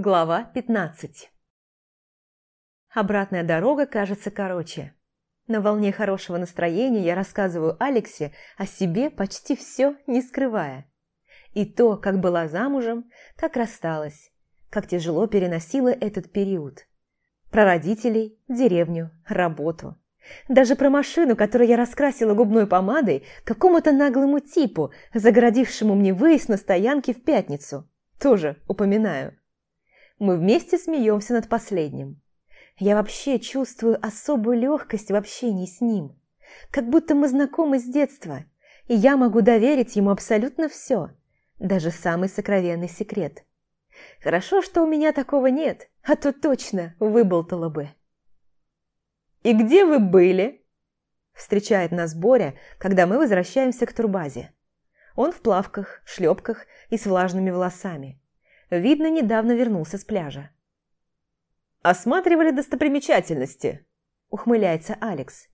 Глава 15 Обратная дорога кажется короче. На волне хорошего настроения я рассказываю Алексе о себе почти все, не скрывая. И то, как была замужем, как рассталась, как тяжело переносила этот период. Про родителей, деревню, работу. Даже про машину, которую я раскрасила губной помадой какому-то наглому типу, загородившему мне выезд на стоянке в пятницу. Тоже упоминаю. Мы вместе смеемся над последним. Я вообще чувствую особую легкость в общении с ним. Как будто мы знакомы с детства, и я могу доверить ему абсолютно все, даже самый сокровенный секрет. Хорошо, что у меня такого нет, а то точно выболтала бы. «И где вы были?» Встречает нас Боря, когда мы возвращаемся к турбазе. Он в плавках, шлепках и с влажными волосами. Видно, недавно вернулся с пляжа. «Осматривали достопримечательности», – ухмыляется Алекс.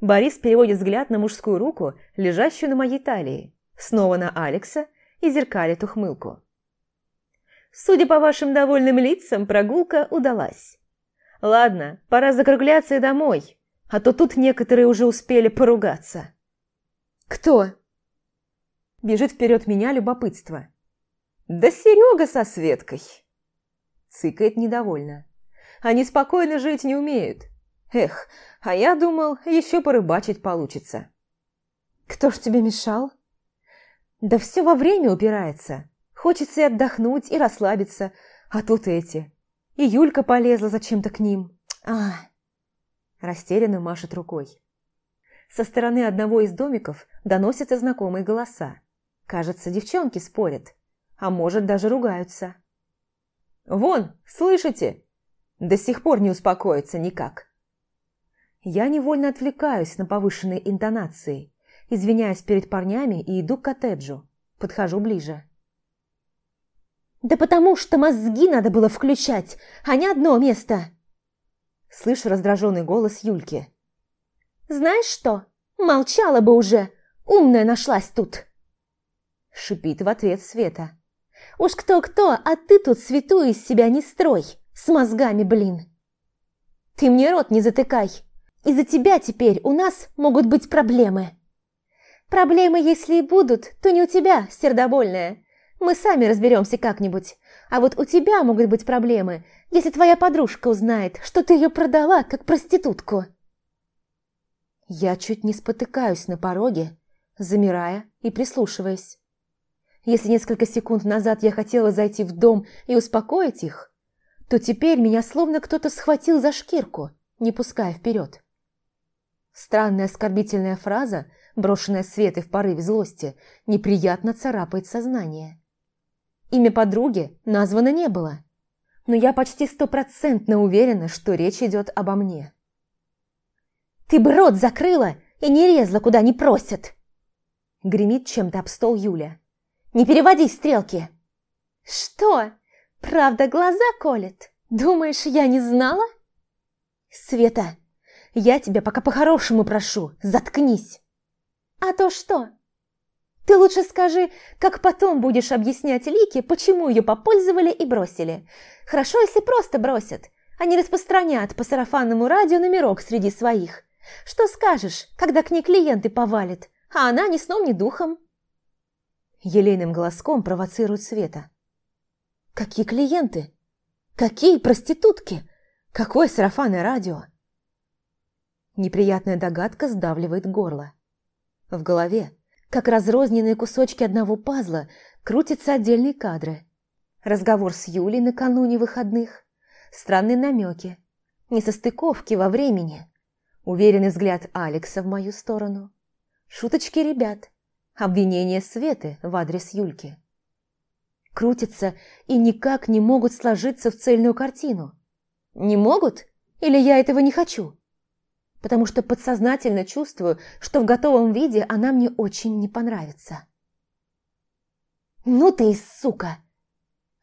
Борис переводит взгляд на мужскую руку, лежащую на моей талии, снова на Алекса и зеркалит ухмылку. «Судя по вашим довольным лицам, прогулка удалась. Ладно, пора закругляться и домой, а то тут некоторые уже успели поругаться». «Кто?» Бежит вперед меня любопытство. «Да Серега со Светкой!» Цыкает недовольно. «Они спокойно жить не умеют. Эх, а я думал, еще порыбачить получится». «Кто ж тебе мешал?» «Да все во время упирается. Хочется и отдохнуть, и расслабиться. А тут эти. И Юлька полезла зачем-то к ним. А, Растерянно машет рукой. Со стороны одного из домиков доносятся знакомые голоса. Кажется, девчонки спорят а может, даже ругаются. «Вон, слышите?» До сих пор не успокоится никак. Я невольно отвлекаюсь на повышенные интонации, извиняюсь перед парнями и иду к коттеджу. Подхожу ближе. «Да потому что мозги надо было включать, а не одно место!» Слышу раздраженный голос Юльки. «Знаешь что? Молчала бы уже! Умная нашлась тут!» Шипит в ответ Света. Уж кто-кто, а ты тут святую из себя не строй, с мозгами, блин. Ты мне рот не затыкай. Из-за тебя теперь у нас могут быть проблемы. Проблемы, если и будут, то не у тебя, сердобольная. Мы сами разберемся как-нибудь. А вот у тебя могут быть проблемы, если твоя подружка узнает, что ты ее продала как проститутку. Я чуть не спотыкаюсь на пороге, замирая и прислушиваясь. Если несколько секунд назад я хотела зайти в дом и успокоить их, то теперь меня словно кто-то схватил за шкирку, не пуская вперед. Странная оскорбительная фраза, брошенная Светой в порыве злости, неприятно царапает сознание. Имя подруги названо не было, но я почти стопроцентно уверена, что речь идет обо мне. «Ты бы рот закрыла и не резла, куда не просят!» Гремит чем-то об стол Юля. Не переводи стрелки!» «Что? Правда глаза колет? Думаешь, я не знала?» «Света, я тебя пока по-хорошему прошу, заткнись!» «А то что? Ты лучше скажи, как потом будешь объяснять Лике, почему ее попользовали и бросили. Хорошо, если просто бросят, а не распространят по сарафанному радио номерок среди своих. Что скажешь, когда к ней клиенты повалят, а она ни сном, ни духом?» Елейным голоском провоцирует Света. «Какие клиенты? Какие проститутки? Какое сарафанное радио?» Неприятная догадка сдавливает горло. В голове, как разрозненные кусочки одного пазла, крутятся отдельные кадры. Разговор с Юлей накануне выходных, странные намеки, несостыковки во времени, уверенный взгляд Алекса в мою сторону, шуточки ребят, обвинения Светы в адрес Юльки. Крутятся и никак не могут сложиться в цельную картину. Не могут? Или я этого не хочу? Потому что подсознательно чувствую, что в готовом виде она мне очень не понравится. «Ну ты и сука!»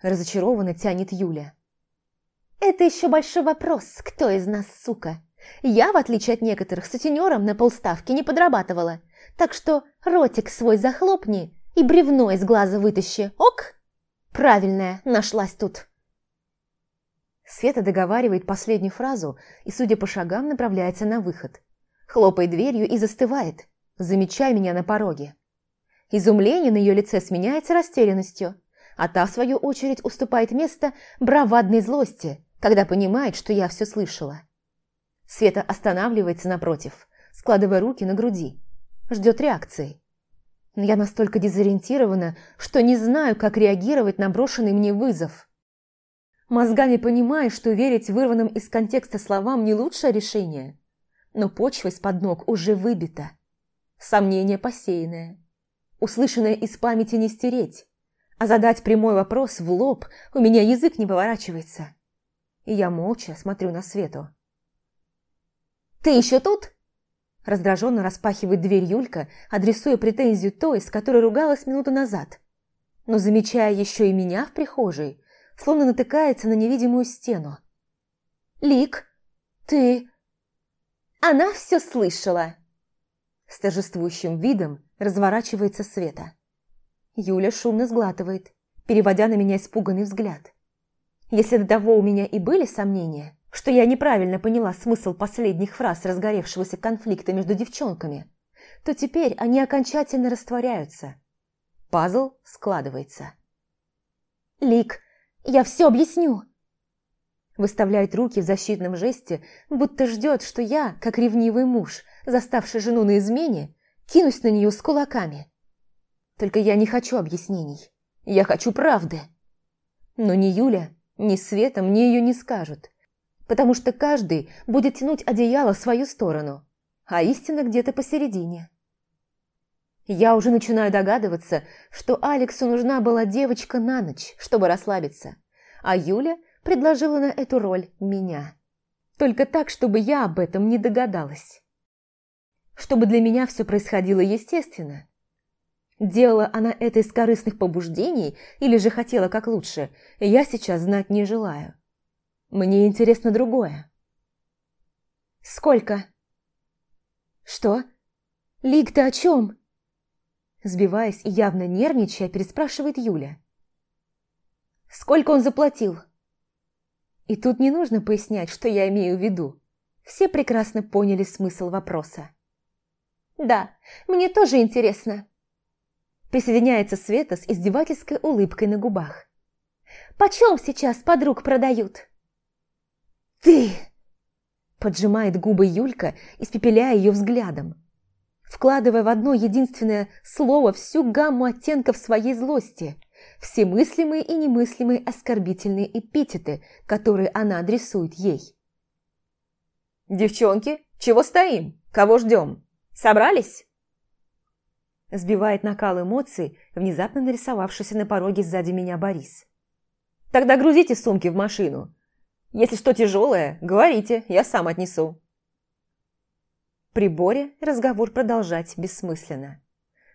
Разочарованно тянет Юля. «Это еще большой вопрос, кто из нас сука. Я, в отличие от некоторых, сутенером на полставки не подрабатывала. Так что ротик свой захлопни и бревно из глаза вытащи, ок? Правильная, нашлась тут. Света договаривает последнюю фразу и, судя по шагам, направляется на выход. Хлопает дверью и застывает, замечая меня на пороге. Изумление на ее лице сменяется растерянностью, а та, в свою очередь, уступает место бравадной злости, когда понимает, что я все слышала. Света останавливается напротив, складывая руки на груди. Ждет реакции. Я настолько дезориентирована, что не знаю, как реагировать на брошенный мне вызов. Мозгами понимаю, что верить вырванным из контекста словам не лучшее решение. Но почва из-под ног уже выбита. Сомнение посеянное. Услышанное из памяти не стереть. А задать прямой вопрос в лоб у меня язык не поворачивается. И я молча смотрю на Свету. «Ты еще тут?» Раздраженно распахивает дверь Юлька, адресуя претензию той, с которой ругалась минуту назад. Но замечая еще и меня в прихожей, словно натыкается на невидимую стену. «Лик, ты...» «Она все слышала!» С торжествующим видом разворачивается Света. Юля шумно сглатывает, переводя на меня испуганный взгляд. Если до того у меня и были сомнения, что я неправильно поняла смысл последних фраз разгоревшегося конфликта между девчонками, то теперь они окончательно растворяются. Пазл складывается. «Лик, я все объясню!» Выставляет руки в защитном жесте, будто ждет, что я, как ревнивый муж, заставший жену на измене, кинусь на нее с кулаками. Только я не хочу объяснений. Я хочу правды. Но ни Юля, ни Света мне ее не скажут, потому что каждый будет тянуть одеяло в свою сторону, а истина где-то посередине. Я уже начинаю догадываться, что Алексу нужна была девочка на ночь, чтобы расслабиться, а Юля предложила на эту роль меня. Только так, чтобы я об этом не догадалась. Чтобы для меня все происходило естественно. Делала она это из корыстных побуждений или же хотела как лучше, я сейчас знать не желаю. Мне интересно другое. «Сколько?» «Что? Лик, ты о чем?» Сбиваясь и явно нервничая, переспрашивает Юля. «Сколько он заплатил?» И тут не нужно пояснять, что я имею в виду. Все прекрасно поняли смысл вопроса. «Да, мне тоже интересно». Присоединяется Света с издевательской улыбкой на губах. «Почем сейчас подруг продают?» «Ты!» Поджимает губы Юлька, испепеляя ее взглядом вкладывая в одно единственное слово всю гамму оттенков своей злости, все мыслимые и немыслимые оскорбительные эпитеты, которые она адресует ей. «Девчонки, чего стоим? Кого ждем? Собрались?» Сбивает накал эмоций, внезапно нарисовавшийся на пороге сзади меня Борис. «Тогда грузите сумки в машину. Если что тяжелое, говорите, я сам отнесу». При Боре разговор продолжать бессмысленно.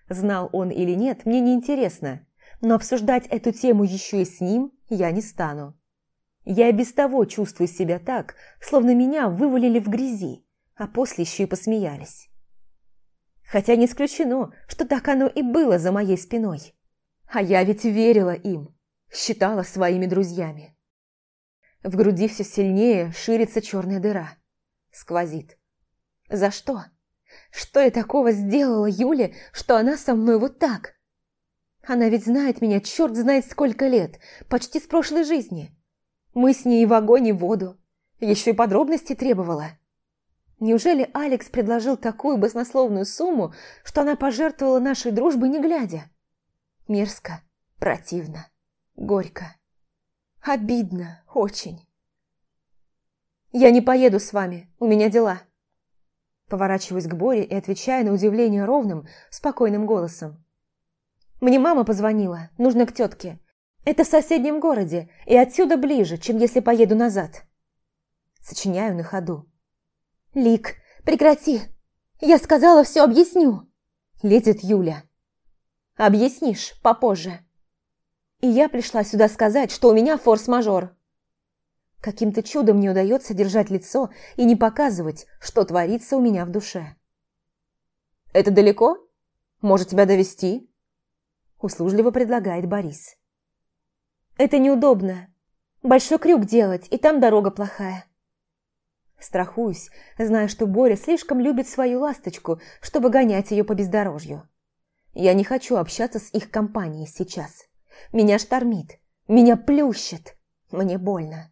Знал он или нет, мне не интересно, но обсуждать эту тему еще и с ним я не стану. Я и без того чувствую себя так, словно меня вывалили в грязи, а после еще и посмеялись. Хотя не исключено, что так оно и было за моей спиной. А я ведь верила им, считала своими друзьями. В груди все сильнее ширится черная дыра. Сквозит. За что? Что я такого сделала Юле, что она со мной вот так? Она ведь знает меня, черт знает сколько лет, почти с прошлой жизни. Мы с ней в огонь и воду. Еще и подробности требовала. Неужели Алекс предложил такую баснословную сумму, что она пожертвовала нашей дружбой не глядя? Мерзко, противно, горько. Обидно, очень. «Я не поеду с вами, у меня дела», Поворачиваюсь к Боре и отвечаю на удивление ровным, спокойным голосом. «Мне мама позвонила, нужно к тетке. Это в соседнем городе, и отсюда ближе, чем если поеду назад». Сочиняю на ходу. «Лик, прекрати! Я сказала, все объясню!» Лезет Юля. «Объяснишь попозже». И я пришла сюда сказать, что у меня форс-мажор. Каким-то чудом мне удается держать лицо и не показывать, что творится у меня в душе. «Это далеко? Может, тебя довести? услужливо предлагает Борис. «Это неудобно. Большой крюк делать, и там дорога плохая. Страхуюсь, зная, что Боря слишком любит свою ласточку, чтобы гонять ее по бездорожью. Я не хочу общаться с их компанией сейчас. Меня штормит, меня плющит, мне больно.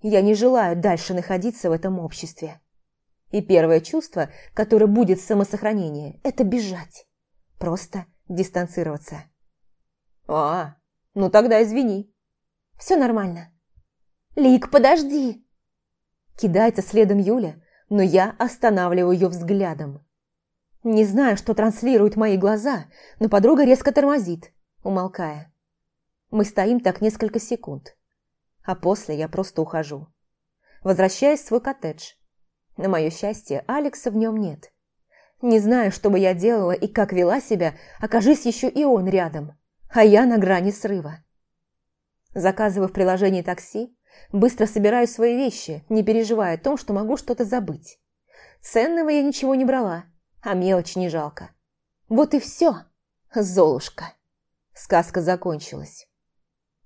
Я не желаю дальше находиться в этом обществе. И первое чувство, которое будет самосохранение, это бежать. Просто дистанцироваться. А, ну тогда извини. Все нормально. Лик, подожди. Кидается следом Юля, но я останавливаю ее взглядом. Не знаю, что транслируют мои глаза, но подруга резко тормозит, умолкая. Мы стоим так несколько секунд, а после я просто ухожу. Возвращаюсь в свой коттедж. На мое счастье, Алекса в нем нет. Не знаю, что бы я делала и как вела себя, окажись еще и он рядом, а я на грани срыва. Заказываю в приложении такси, быстро собираю свои вещи, не переживая о том, что могу что-то забыть. Ценного я ничего не брала, а мелочь не жалко. Вот и все, Золушка. Сказка закончилась.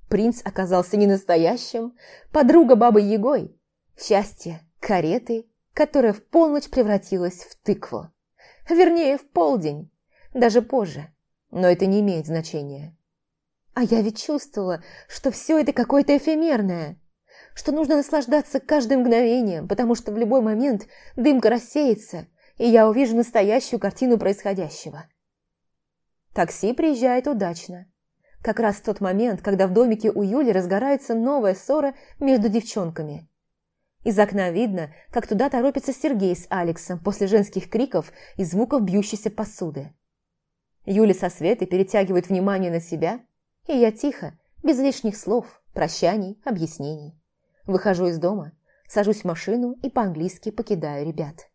Принц оказался не настоящим, подруга бабы Егой. Счастье кареты, которая в полночь превратилась в тыкву. Вернее, в полдень, даже позже, но это не имеет значения. А я ведь чувствовала, что все это какое-то эфемерное, что нужно наслаждаться каждым мгновением, потому что в любой момент дымка рассеется, и я увижу настоящую картину происходящего. Такси приезжает удачно. Как раз в тот момент, когда в домике у Юли разгорается новая ссора между девчонками. Из окна видно, как туда торопится Сергей с Алексом после женских криков и звуков бьющейся посуды. Юля со Светой перетягивает внимание на себя, и я тихо, без лишних слов, прощаний, объяснений. Выхожу из дома, сажусь в машину и по-английски покидаю ребят.